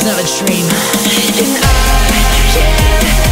it's not a dream. And I can't.